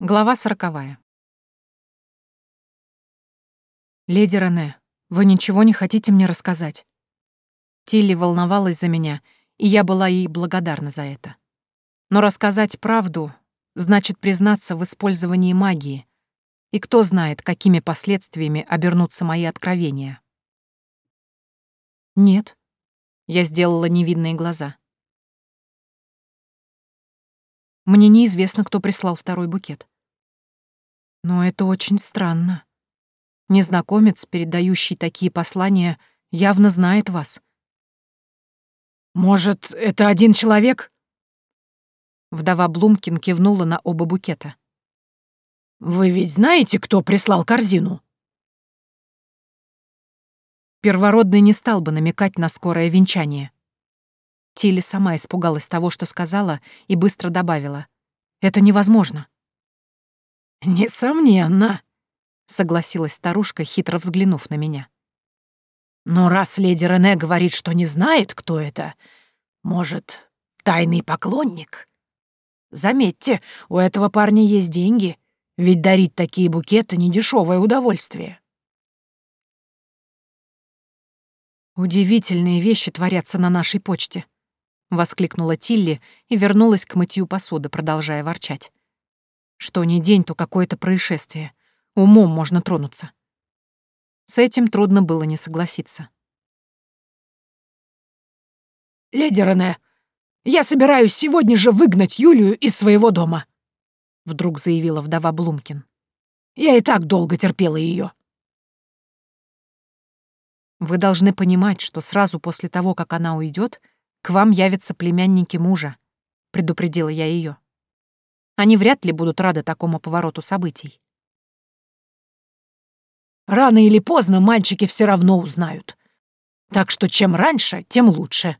Глава сороковая. «Леди Рене, вы ничего не хотите мне рассказать?» Тилли волновалась за меня, и я была ей благодарна за это. Но рассказать правду значит признаться в использовании магии, и кто знает, какими последствиями обернутся мои откровения. «Нет», — я сделала невинные глаза. Мне неизвестно, кто прислал второй букет. Но это очень странно. Незнакомец, передающий такие послания, явно знает вас. «Может, это один человек?» Вдова Блумкин кивнула на оба букета. «Вы ведь знаете, кто прислал корзину?» Первородный не стал бы намекать на скорое венчание. Тилли сама испугалась того, что сказала, и быстро добавила. «Это невозможно». «Несомненно», — согласилась старушка, хитро взглянув на меня. «Но раз леди Рене говорит, что не знает, кто это, может, тайный поклонник? Заметьте, у этого парня есть деньги, ведь дарить такие букеты — недешевое удовольствие». «Удивительные вещи творятся на нашей почте», — воскликнула Тилли и вернулась к мытью посуды, продолжая ворчать. «Что ни день, то какое-то происшествие. Умом можно тронуться». С этим трудно было не согласиться. «Леди Рене, я собираюсь сегодня же выгнать Юлию из своего дома», — вдруг заявила вдова Блумкин. «Я и так долго терпела ее. Вы должны понимать, что сразу после того, как она уйдет, к вам явятся племянники мужа», — предупредила я ее. «Они вряд ли будут рады такому повороту событий». «Рано или поздно мальчики все равно узнают. Так что чем раньше, тем лучше».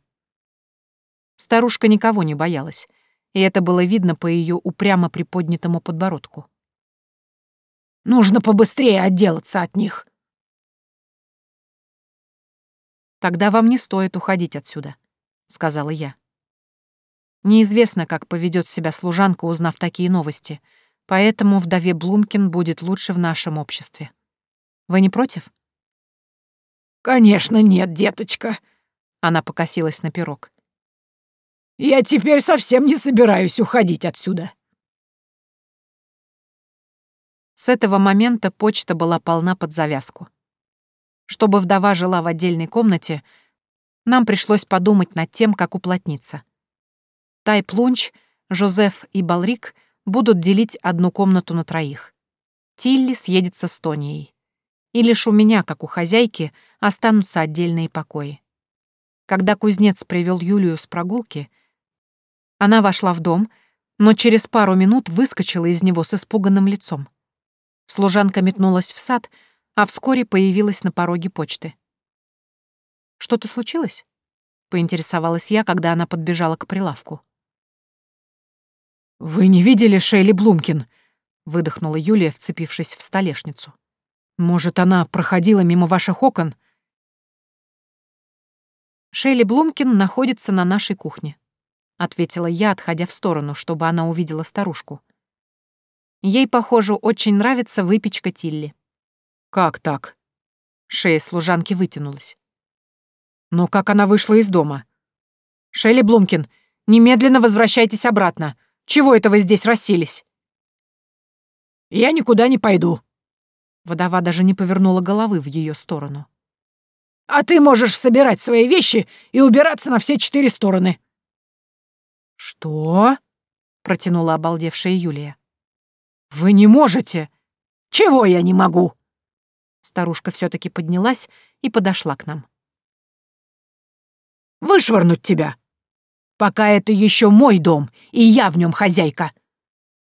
Старушка никого не боялась, и это было видно по ее упрямо приподнятому подбородку. «Нужно побыстрее отделаться от них». «Тогда вам не стоит уходить отсюда», — сказала я. Неизвестно, как поведет себя служанка, узнав такие новости, поэтому вдове Блумкин будет лучше в нашем обществе. Вы не против? «Конечно нет, деточка», — она покосилась на пирог. «Я теперь совсем не собираюсь уходить отсюда». С этого момента почта была полна под завязку. Чтобы вдова жила в отдельной комнате, нам пришлось подумать над тем, как уплотниться. Тай Плунч, Жозеф и Балрик будут делить одну комнату на троих. Тилли съедется с Тонией. И лишь у меня, как у хозяйки, останутся отдельные покои. Когда кузнец привел Юлию с прогулки, она вошла в дом, но через пару минут выскочила из него с испуганным лицом. Служанка метнулась в сад, а вскоре появилась на пороге почты. Что-то случилось?» — поинтересовалась я, когда она подбежала к прилавку. «Вы не видели Шейли Блумкин?» — выдохнула Юлия, вцепившись в столешницу. «Может, она проходила мимо ваших окон?» «Шейли Блумкин находится на нашей кухне», — ответила я, отходя в сторону, чтобы она увидела старушку. Ей, похоже, очень нравится выпечка Тилли. «Как так?» Шея служанки вытянулась. Но как она вышла из дома? Шелли Блумкин, немедленно возвращайтесь обратно. Чего это вы здесь расселись? Я никуда не пойду. Водова даже не повернула головы в ее сторону. А ты можешь собирать свои вещи и убираться на все четыре стороны. Что? протянула обалдевшая Юлия. Вы не можете. Чего я не могу? Старушка все таки поднялась и подошла к нам. Вышвырнуть тебя. Пока это еще мой дом, и я в нем хозяйка.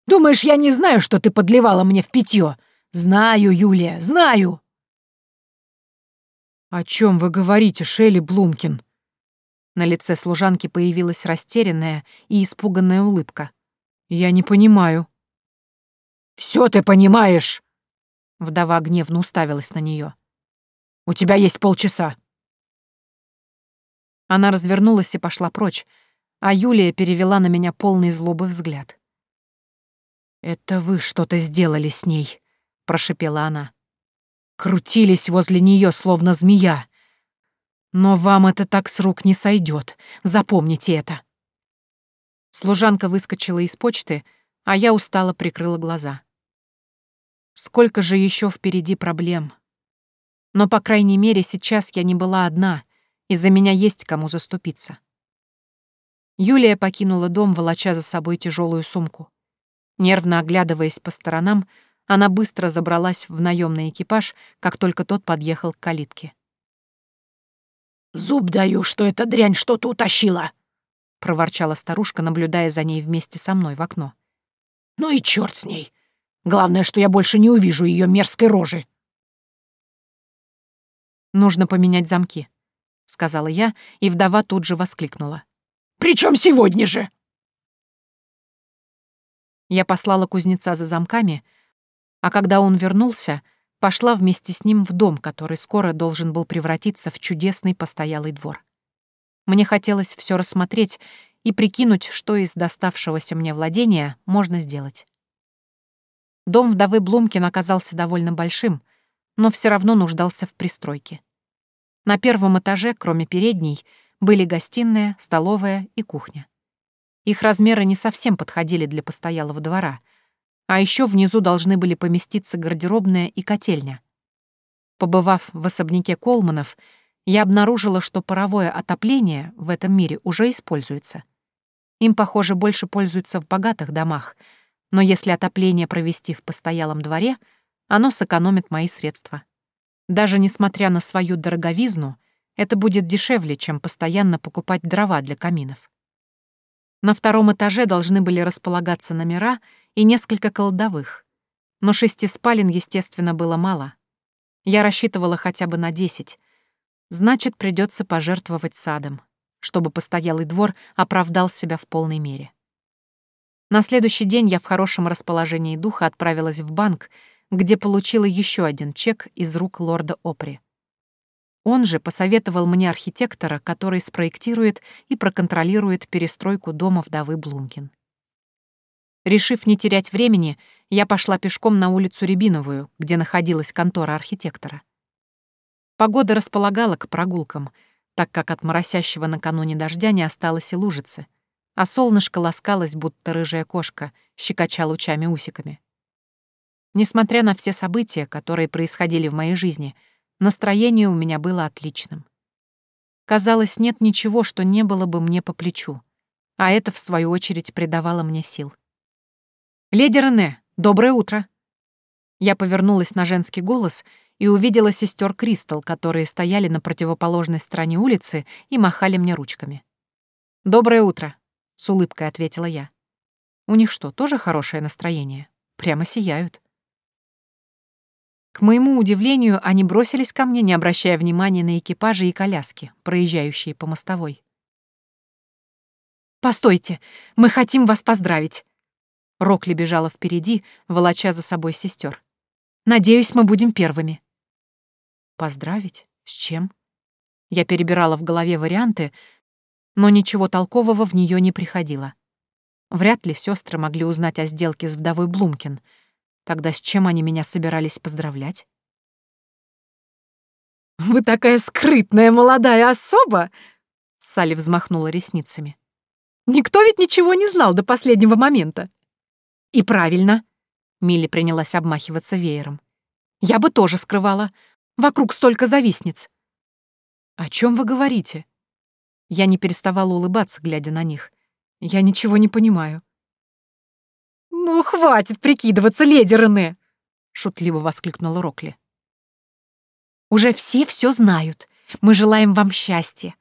Думаешь, я не знаю, что ты подливала мне в питье? Знаю, Юлия, знаю. О чем вы говорите, Шелли Блумкин? На лице служанки появилась растерянная и испуганная улыбка. Я не понимаю. Все ты понимаешь. Вдова гневно уставилась на нее. У тебя есть полчаса. Она развернулась и пошла прочь, а Юлия перевела на меня полный злобы взгляд. «Это вы что-то сделали с ней», — прошепела она. «Крутились возле нее, словно змея. Но вам это так с рук не сойдет. Запомните это». Служанка выскочила из почты, а я устало прикрыла глаза. Сколько же еще впереди проблем. Но, по крайней мере, сейчас я не была одна, и за меня есть кому заступиться. Юлия покинула дом, волоча за собой тяжелую сумку. Нервно оглядываясь по сторонам, она быстро забралась в наемный экипаж, как только тот подъехал к калитке. «Зуб даю, что эта дрянь что-то утащила!» — проворчала старушка, наблюдая за ней вместе со мной в окно. «Ну и черт с ней! Главное, что я больше не увижу ее мерзкой рожи!» «Нужно поменять замки», — сказала я, и вдова тут же воскликнула. «Причем сегодня же?» Я послала кузнеца за замками, а когда он вернулся, пошла вместе с ним в дом, который скоро должен был превратиться в чудесный постоялый двор. Мне хотелось все рассмотреть и прикинуть, что из доставшегося мне владения можно сделать. Дом вдовы Блумкин оказался довольно большим, но все равно нуждался в пристройке. На первом этаже, кроме передней, были гостиная, столовая и кухня. Их размеры не совсем подходили для постоялого двора, а еще внизу должны были поместиться гардеробная и котельня. Побывав в особняке Колманов, я обнаружила, что паровое отопление в этом мире уже используется. Им, похоже, больше пользуются в богатых домах, но если отопление провести в постоялом дворе, оно сэкономит мои средства. Даже несмотря на свою дороговизну, это будет дешевле, чем постоянно покупать дрова для каминов. На втором этаже должны были располагаться номера и несколько кладовых. Но шести спален, естественно, было мало. Я рассчитывала хотя бы на десять, Значит, придется пожертвовать садом, чтобы постоялый двор оправдал себя в полной мере. На следующий день я в хорошем расположении духа отправилась в банк, где получила еще один чек из рук лорда Опри. Он же посоветовал мне архитектора, который спроектирует и проконтролирует перестройку дома вдовы Блумкин. Решив не терять времени, я пошла пешком на улицу Рябиновую, где находилась контора архитектора. Погода располагала к прогулкам, так как от моросящего накануне дождя не осталось и лужицы, а солнышко ласкалось, будто рыжая кошка, щекоча лучами-усиками. Несмотря на все события, которые происходили в моей жизни, настроение у меня было отличным. Казалось, нет ничего, что не было бы мне по плечу, а это, в свою очередь, придавало мне сил. «Леди Рене, доброе утро!» Я повернулась на женский голос и увидела сестер Кристал, которые стояли на противоположной стороне улицы и махали мне ручками. «Доброе утро», — с улыбкой ответила я. «У них что, тоже хорошее настроение? Прямо сияют». К моему удивлению, они бросились ко мне, не обращая внимания на экипажи и коляски, проезжающие по мостовой. «Постойте, мы хотим вас поздравить!» Рокли бежала впереди, волоча за собой сестер. «Надеюсь, мы будем первыми». Поздравить? С чем? Я перебирала в голове варианты, но ничего толкового в нее не приходило. Вряд ли сестры могли узнать о сделке с вдовой Блумкин. Тогда с чем они меня собирались поздравлять? «Вы такая скрытная молодая особа!» Салли взмахнула ресницами. «Никто ведь ничего не знал до последнего момента». «И правильно», — Милли принялась обмахиваться веером. «Я бы тоже скрывала. Вокруг столько завистниц». «О чем вы говорите?» Я не переставала улыбаться, глядя на них. «Я ничего не понимаю». «Ну, хватит прикидываться, леди Рене!» — шутливо воскликнула Рокли. «Уже все все знают. Мы желаем вам счастья.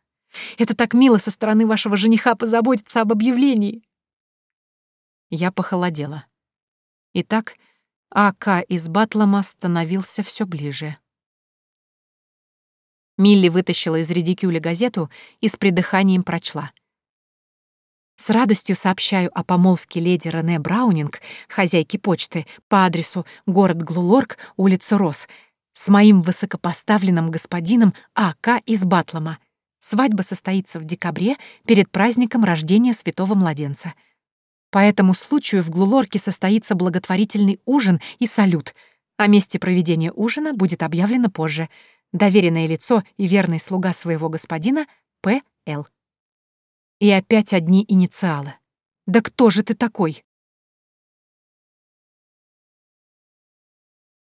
Это так мило со стороны вашего жениха позаботиться об объявлении». Я похолодела. Итак, АК из Батлома становился все ближе. Милли вытащила из редикюля газету и с придыханием прочла. С радостью сообщаю о помолвке леди Рене Браунинг, хозяйки почты, по адресу город Глулорк, улица Рос, с моим высокопоставленным господином А.К. из Батлома. Свадьба состоится в декабре перед праздником рождения святого младенца. По этому случаю в Глулорке состоится благотворительный ужин и салют. О месте проведения ужина будет объявлено позже. Доверенное лицо и верный слуга своего господина — П.Л. И опять одни инициалы. «Да кто же ты такой?»